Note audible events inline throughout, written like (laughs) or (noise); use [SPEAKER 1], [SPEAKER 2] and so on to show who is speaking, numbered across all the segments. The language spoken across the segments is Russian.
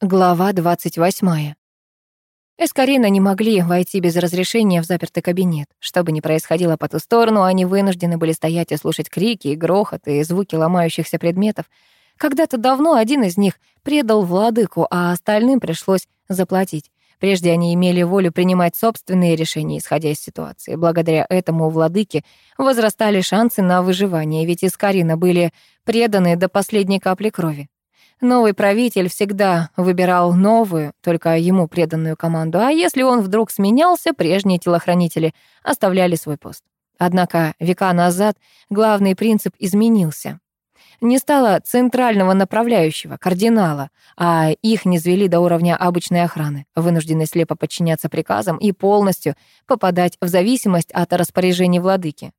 [SPEAKER 1] Глава 28. Эскарина не могли войти без разрешения в запертый кабинет. Что бы ни происходило по ту сторону, они вынуждены были стоять и слушать крики и грохот и звуки ломающихся предметов. Когда-то давно один из них предал владыку, а остальным пришлось заплатить. Прежде они имели волю принимать собственные решения, исходя из ситуации. Благодаря этому у владыки возрастали шансы на выживание, ведь Искарина были преданы до последней капли крови. Новый правитель всегда выбирал новую, только ему преданную команду, а если он вдруг сменялся, прежние телохранители оставляли свой пост. Однако века назад главный принцип изменился. Не стало центрального направляющего, кардинала, а их не звели до уровня обычной охраны, вынужденной слепо подчиняться приказам и полностью попадать в зависимость от распоряжений владыки.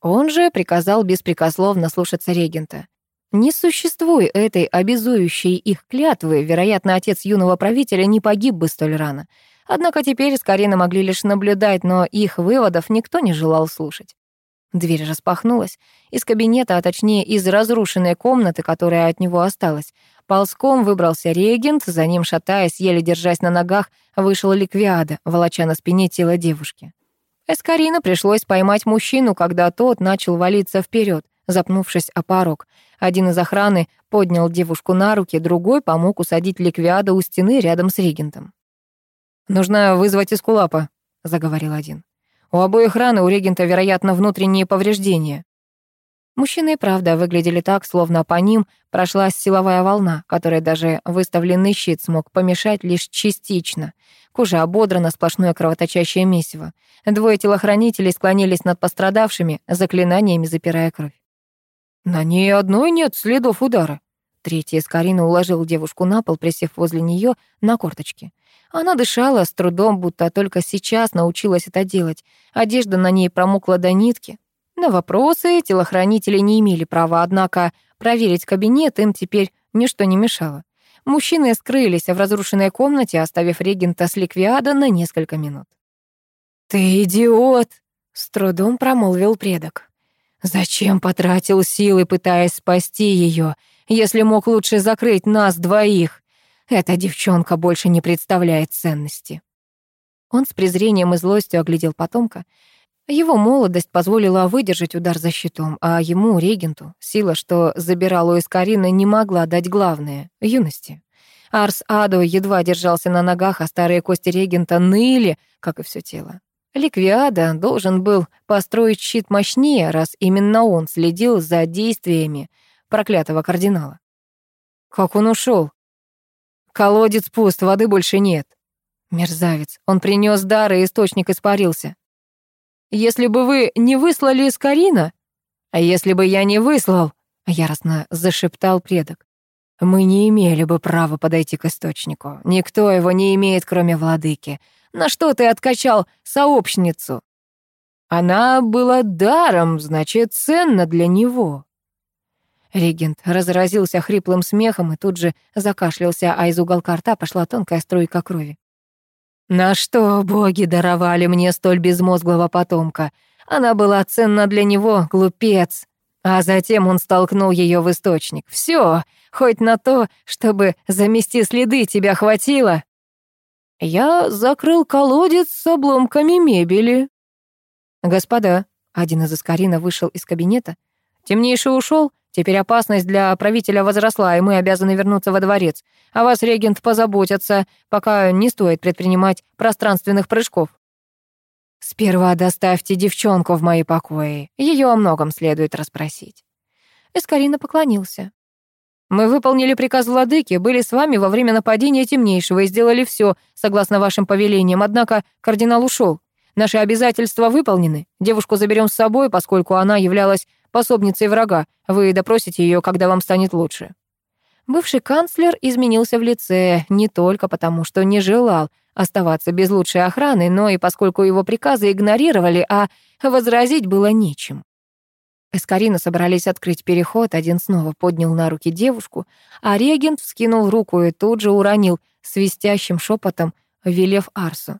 [SPEAKER 1] Он же приказал беспрекословно слушаться регента. Не существуя этой обязующей их клятвы, вероятно, отец юного правителя не погиб бы столь рано. Однако теперь с могли лишь наблюдать, но их выводов никто не желал слушать. Дверь распахнулась. Из кабинета, а точнее из разрушенной комнаты, которая от него осталась, ползком выбрался регент, за ним, шатаясь, еле держась на ногах, вышел ликвиада, волоча на спине тело девушки. Эскарина пришлось поймать мужчину, когда тот начал валиться вперед, запнувшись о порог. Один из охраны поднял девушку на руки, другой помог усадить Ликвиада у стены рядом с регентом. «Нужно вызвать Искулапа», — заговорил один. «У обоих раны у регента, вероятно, внутренние повреждения». Мужчины и правда выглядели так, словно по ним прошлась силовая волна, которой даже выставленный щит смог помешать лишь частично. Кожа ободрана, сплошное кровоточащее месиво. Двое телохранителей склонились над пострадавшими, заклинаниями запирая кровь. На ней одной нет следов удара. Третий из Карины уложил девушку на пол, присев возле нее на корточки. Она дышала с трудом, будто только сейчас научилась это делать. Одежда на ней промокла до нитки. На вопросы телохранители не имели права, однако проверить кабинет им теперь ничто не мешало. Мужчины скрылись в разрушенной комнате, оставив регента с ликвиада на несколько минут. «Ты идиот!» — с трудом промолвил предок. Зачем потратил силы, пытаясь спасти ее, если мог лучше закрыть нас двоих? Эта девчонка больше не представляет ценности. Он с презрением и злостью оглядел потомка. Его молодость позволила выдержать удар за щитом, а ему, регенту, сила, что забирала у Искарины, не могла дать главное — юности. Арс Адо едва держался на ногах, а старые кости регента ныли, как и все тело. Ликвиада должен был построить щит мощнее, раз именно он следил за действиями проклятого кардинала. Как он ушел? Колодец пуст, воды больше нет. Мерзавец, он принес дар, и источник испарился. Если бы вы не выслали из Карина, а если бы я не выслал, яростно зашептал предок, мы не имели бы права подойти к источнику. Никто его не имеет, кроме владыки. На что ты откачал сообщницу? Она была даром, значит, ценна для него. Регент разразился хриплым смехом и тут же закашлялся, а из уголка рта пошла тонкая струйка крови. «На что боги даровали мне столь безмозглого потомка? Она была ценна для него, глупец!» А затем он столкнул ее в источник. Все, хоть на то, чтобы замести следы, тебя хватило. Я закрыл колодец с обломками мебели. Господа, один из Искарина вышел из кабинета. Темнейший ушел. Теперь опасность для правителя возросла, и мы обязаны вернуться во дворец. А вас, регент, позаботятся, пока не стоит предпринимать пространственных прыжков. Сперва доставьте девчонку в мои покои. Ее о многом следует расспросить. Эскарина поклонился. Мы выполнили приказ владыки, были с вами во время нападения темнейшего и сделали все согласно вашим повелениям, однако кардинал ушел. Наши обязательства выполнены. Девушку заберем с собой, поскольку она являлась пособницей врага. Вы допросите ее, когда вам станет лучше». Бывший канцлер изменился в лице не только потому, что не желал оставаться без лучшей охраны, но и поскольку его приказы игнорировали, а возразить было нечем. Эскарина собрались открыть переход, один снова поднял на руки девушку, а регент вскинул руку и тут же уронил свистящим шепотом, велев Арсу.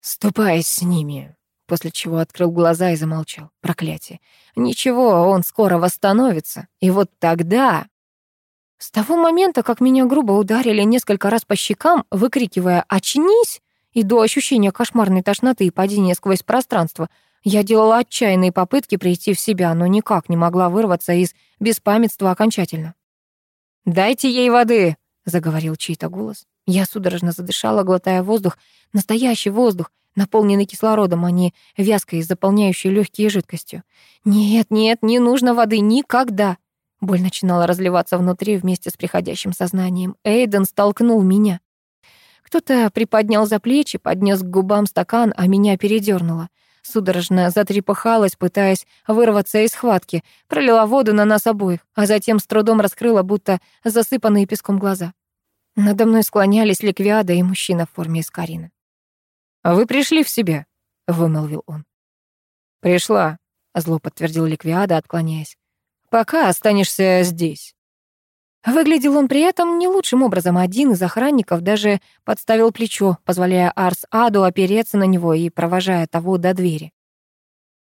[SPEAKER 1] «Ступай с ними», после чего открыл глаза и замолчал. Проклятие. Ничего, он скоро восстановится. И вот тогда... С того момента, как меня грубо ударили несколько раз по щекам, выкрикивая «Очнись!» и до ощущения кошмарной тошноты и падения сквозь пространство, я делала отчаянные попытки прийти в себя, но никак не могла вырваться из беспамятства окончательно. «Дайте ей воды!» — заговорил чей-то голос. Я судорожно задышала, глотая воздух, настоящий воздух, наполненный кислородом, а не вязкой, заполняющей легкие жидкостью. «Нет, нет, не нужно воды никогда!» Боль начинала разливаться внутри вместе с приходящим сознанием. Эйден столкнул меня. Кто-то приподнял за плечи, поднес к губам стакан, а меня передернуло. Судорожно затрепыхалась, пытаясь вырваться из схватки, пролила воду на нас обоих, а затем с трудом раскрыла, будто засыпанные песком глаза. Надо мной склонялись Ликвиада и мужчина в форме Искарина. «А вы пришли в себя?» — вымолвил он. «Пришла», — зло подтвердил Ликвиада, отклоняясь. «Пока останешься здесь». Выглядел он при этом не лучшим образом. Один из охранников даже подставил плечо, позволяя Арс-Аду опереться на него и провожая того до двери.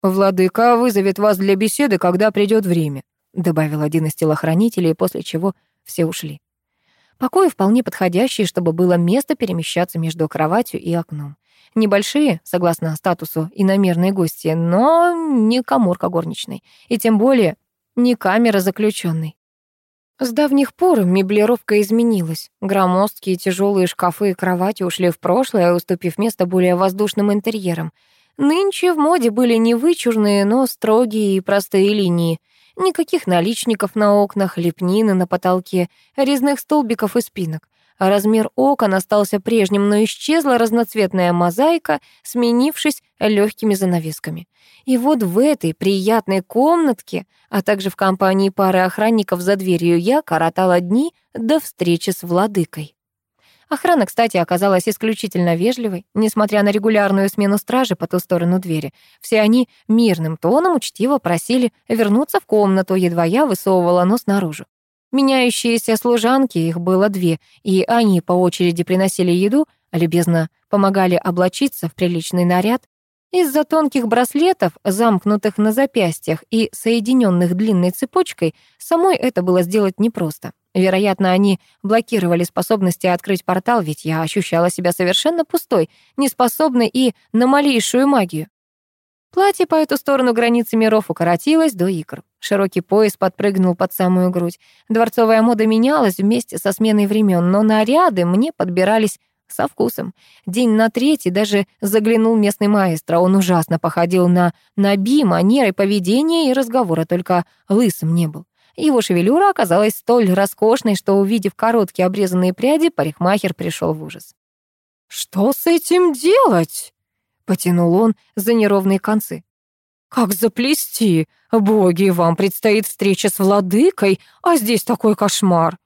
[SPEAKER 1] «Владыка вызовет вас для беседы, когда придет время», добавил один из телохранителей, после чего все ушли. Покои вполне подходящие, чтобы было место перемещаться между кроватью и окном. Небольшие, согласно статусу, иномерные гости, но не коморка горничной, и тем более не камера заключенной. С давних пор меблировка изменилась. Громоздкие тяжелые шкафы и кровати ушли в прошлое, уступив место более воздушным интерьерам. Нынче в моде были не вычурные, но строгие и простые линии. Никаких наличников на окнах, лепнины на потолке, резных столбиков и спинок. А размер окон остался прежним, но исчезла разноцветная мозаика, сменившись легкими занавесками. И вот в этой приятной комнатке, а также в компании пары охранников за дверью, я коротала дни до встречи с владыкой. Охрана, кстати, оказалась исключительно вежливой, несмотря на регулярную смену стражи по ту сторону двери. Все они мирным тоном учтиво просили вернуться в комнату, едва я высовывала нос наружу. Меняющиеся служанки, их было две, и они по очереди приносили еду, любезно помогали облачиться в приличный наряд, из-за тонких браслетов, замкнутых на запястьях и соединенных длинной цепочкой, самой это было сделать непросто. Вероятно, они блокировали способности открыть портал, ведь я ощущала себя совершенно пустой, неспособной и на малейшую магию. Платье по эту сторону границы миров укоротилось до икр. Широкий пояс подпрыгнул под самую грудь. Дворцовая мода менялась вместе со сменой времен, но наряды мне подбирались со вкусом. День на третий даже заглянул местный маэстро. Он ужасно походил на Наби, манеры поведения и разговора, только лысым не был. Его шевелюра оказалась столь роскошной, что, увидев короткие обрезанные пряди, парикмахер пришел в ужас. «Что с этим делать?» — потянул он за неровные концы. «Как заплести? Боги, вам предстоит встреча с владыкой, а здесь такой кошмар!»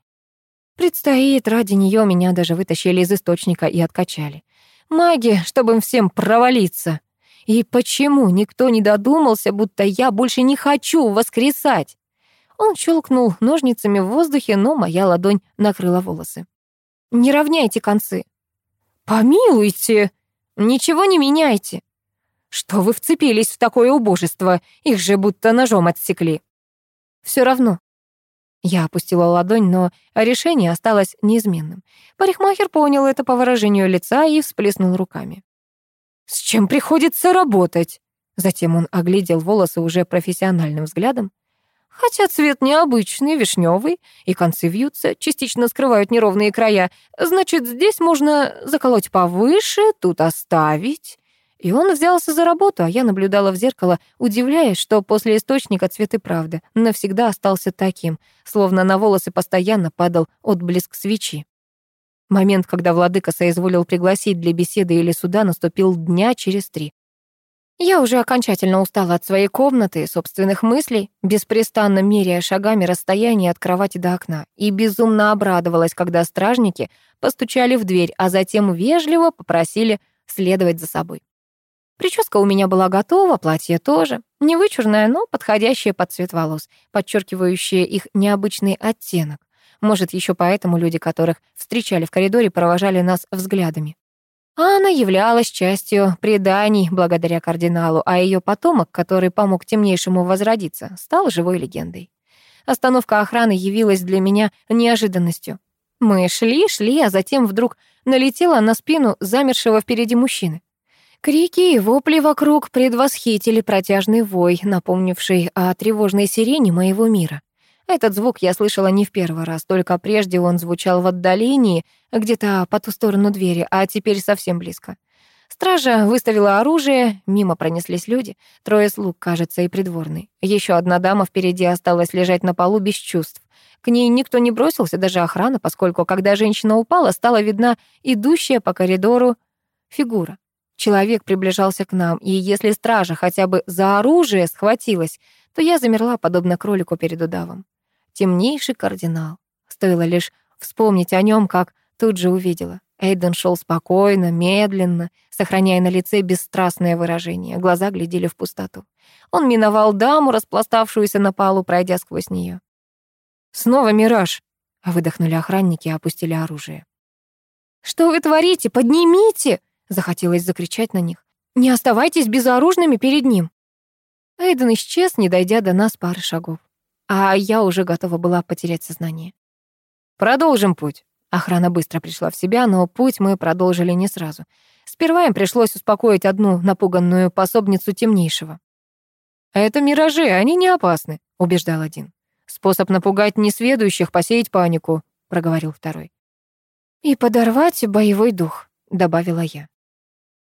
[SPEAKER 1] Предстоит, ради нее меня даже вытащили из источника и откачали. Маги, чтобы им всем провалиться. И почему никто не додумался, будто я больше не хочу воскресать? Он щелкнул ножницами в воздухе, но моя ладонь накрыла волосы. «Не равняйте концы». «Помилуйте! Ничего не меняйте!» «Что вы вцепились в такое убожество? Их же будто ножом отсекли». «Все равно, я опустила ладонь, но решение осталось неизменным. Парикмахер понял это по выражению лица и всплеснул руками. «С чем приходится работать?» Затем он оглядел волосы уже профессиональным взглядом. Хотя цвет необычный, вишневый, и концы вьются, частично скрывают неровные края. Значит, здесь можно заколоть повыше, тут оставить. И он взялся за работу, а я наблюдала в зеркало, удивляясь, что после источника цвет и правда навсегда остался таким, словно на волосы постоянно падал отблеск свечи. Момент, когда владыка соизволил пригласить для беседы или суда, наступил дня через три. Я уже окончательно устала от своей комнаты и собственных мыслей, беспрестанно меряя шагами расстояние от кровати до окна, и безумно обрадовалась, когда стражники постучали в дверь, а затем вежливо попросили следовать за собой. Прическа у меня была готова, платье тоже. Не вычурное, но подходящее под цвет волос, подчеркивающее их необычный оттенок. Может, еще поэтому люди, которых встречали в коридоре, провожали нас взглядами. А она являлась частью преданий благодаря кардиналу, а ее потомок, который помог темнейшему возродиться, стал живой легендой. Остановка охраны явилась для меня неожиданностью. Мы шли, шли, а затем вдруг налетела на спину замершего впереди мужчины. Крики и вопли вокруг предвосхитили протяжный вой, напомнивший о тревожной сирене моего мира. Этот звук я слышала не в первый раз, только прежде он звучал в отдалении, где-то по ту сторону двери, а теперь совсем близко. Стража выставила оружие, мимо пронеслись люди, трое слуг, кажется, и придворный. Еще одна дама впереди осталась лежать на полу без чувств. К ней никто не бросился, даже охрана, поскольку, когда женщина упала, стала видна идущая по коридору фигура. Человек приближался к нам, и если стража хотя бы за оружие схватилась, то я замерла, подобно кролику перед удавом. Темнейший кардинал. Стоило лишь вспомнить о нем, как тут же увидела. Эйден шел спокойно, медленно, сохраняя на лице бесстрастное выражение. Глаза глядели в пустоту. Он миновал даму, распластавшуюся на полу, пройдя сквозь нее. «Снова мираж!» — выдохнули охранники и опустили оружие. «Что вы творите? Поднимите!» — захотелось закричать на них. «Не оставайтесь безоружными перед ним!» Эйден исчез, не дойдя до нас пары шагов. А я уже готова была потерять сознание. «Продолжим путь», Охрана быстро пришла в себя, но путь мы продолжили не сразу. Сперва им пришлось успокоить одну напуганную пособницу темнейшего. «Это миражи, они не опасны», — убеждал один. «Способ напугать несведущих, посеять панику», — проговорил второй. «И подорвать боевой дух», — добавила я.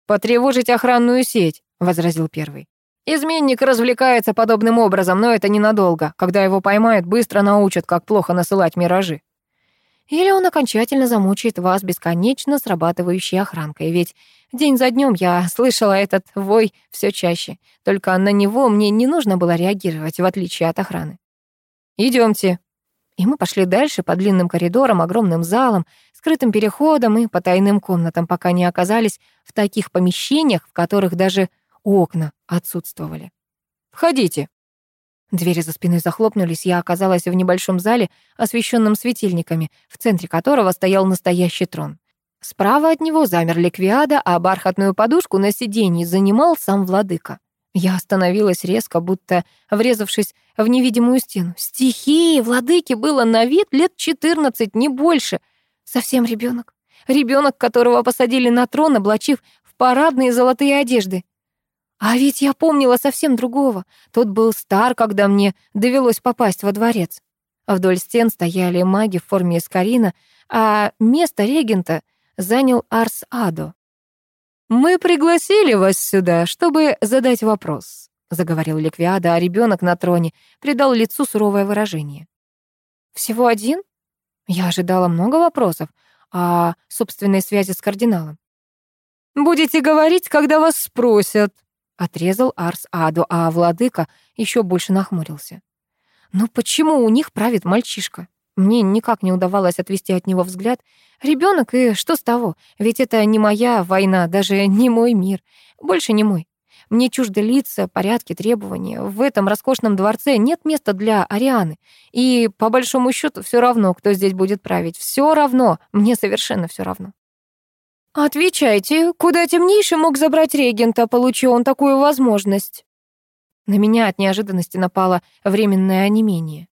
[SPEAKER 1] «Потревожить охранную сеть», — возразил первый. «Изменник развлекается подобным образом, но это ненадолго. Когда его поймают, быстро научат, как плохо насылать миражи». Или он окончательно замучает вас бесконечно срабатывающей охранкой, ведь день за днем я слышала этот вой все чаще, только на него мне не нужно было реагировать, в отличие от охраны. Идемте. И мы пошли дальше по длинным коридорам, огромным залам, скрытым переходам и потайным комнатам, пока не оказались в таких помещениях, в которых даже окна отсутствовали. «Входите», Двери за спиной захлопнулись, я оказалась в небольшом зале, освещенном светильниками, в центре которого стоял настоящий трон. Справа от него замер ликвиада, а бархатную подушку на сиденье занимал сам владыка. Я остановилась резко, будто врезавшись в невидимую стену. Стихии владыки было на вид лет 14, не больше. Совсем ребенок. Ребенок, которого посадили на трон, облачив в парадные золотые одежды. А ведь я помнила совсем другого. Тот был стар, когда мне довелось попасть во дворец. Вдоль стен стояли маги в форме эскарина, а место регента занял Арс Адо. «Мы пригласили вас сюда, чтобы задать вопрос», — заговорил Ликвиада, а ребенок на троне придал лицу суровое выражение. «Всего один?» Я ожидала много вопросов о собственной связи с кардиналом. «Будете говорить, когда вас спросят», Отрезал Арс Аду, а владыка еще больше нахмурился. «Ну почему у них правит мальчишка? Мне никак не удавалось отвести от него взгляд. Ребенок и что с того? Ведь это не моя война, даже (laughs) не мой мир. Больше не мой. Мне чужды лица, порядки, требования. В этом роскошном дворце нет места для Арианы. И, по большому счету, все равно, кто здесь будет править. Все равно. Мне совершенно все равно. «Отвечайте, куда темнейший мог забрать регента, получил он такую возможность?» На меня от неожиданности напало временное онемение.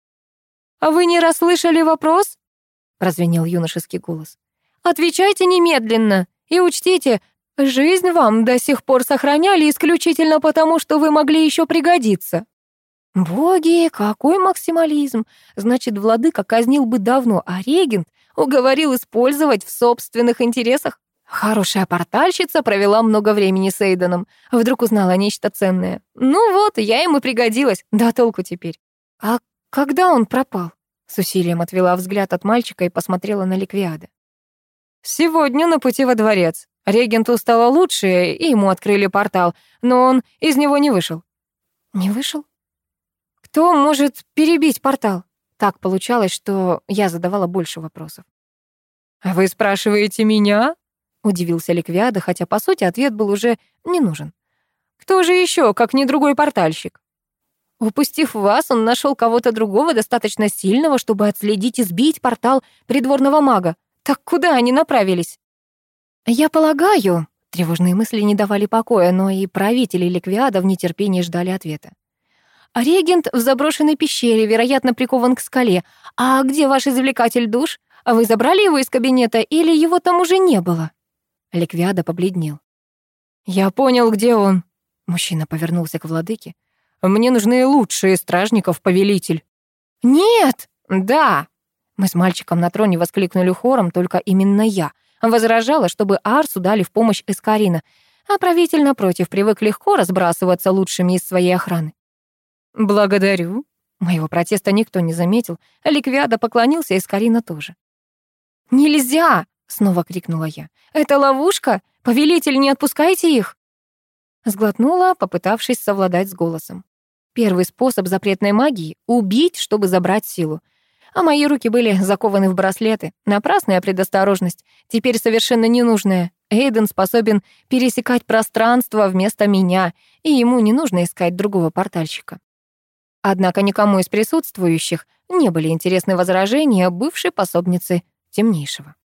[SPEAKER 1] «А вы не расслышали вопрос?» — прозвенел юношеский голос. «Отвечайте немедленно и учтите, жизнь вам до сих пор сохраняли исключительно потому, что вы могли еще пригодиться». Боги, какой максимализм! Значит, владыка казнил бы давно, а регент уговорил использовать в собственных интересах. Хорошая портальщица провела много времени с Эйденом. Вдруг узнала нечто ценное. Ну вот, я ему пригодилась. Да толку теперь. А когда он пропал? С усилием отвела взгляд от мальчика и посмотрела на Ликвиада. Сегодня на пути во дворец. Регенту стало лучше, и ему открыли портал, но он из него не вышел. Не вышел? Кто может перебить портал? Так получалось, что я задавала больше вопросов. «А вы спрашиваете меня?» Удивился Ликвиада, хотя, по сути, ответ был уже не нужен. «Кто же еще, как не другой портальщик?» Упустив вас, он нашел кого-то другого, достаточно сильного, чтобы отследить и сбить портал придворного мага. Так куда они направились? Я полагаю, тревожные мысли не давали покоя, но и правители Ликвиада в нетерпении ждали ответа. Регент в заброшенной пещере, вероятно, прикован к скале. А где ваш извлекатель душ? А вы забрали его из кабинета или его там уже не было?» Ликвиада побледнел. «Я понял, где он». Мужчина повернулся к владыке. «Мне нужны лучшие стражников, повелитель». «Нет!» «Да!» Мы с мальчиком на троне воскликнули хором, только именно я. Возражала, чтобы Арсу дали в помощь Эскарина, а правитель, напротив, привык легко разбрасываться лучшими из своей охраны. «Благодарю». Моего протеста никто не заметил. Ликвиада поклонился, Эскарина тоже. «Нельзя!» — снова крикнула я. «Это ловушка! Повелитель, не отпускайте их!» Сглотнула, попытавшись совладать с голосом. Первый способ запретной магии — убить, чтобы забрать силу. А мои руки были закованы в браслеты. Напрасная предосторожность, теперь совершенно ненужная. Эйден способен пересекать пространство вместо меня, и ему не нужно искать другого портальщика. Однако никому из присутствующих не были интересны возражения бывшей пособницы темнейшего.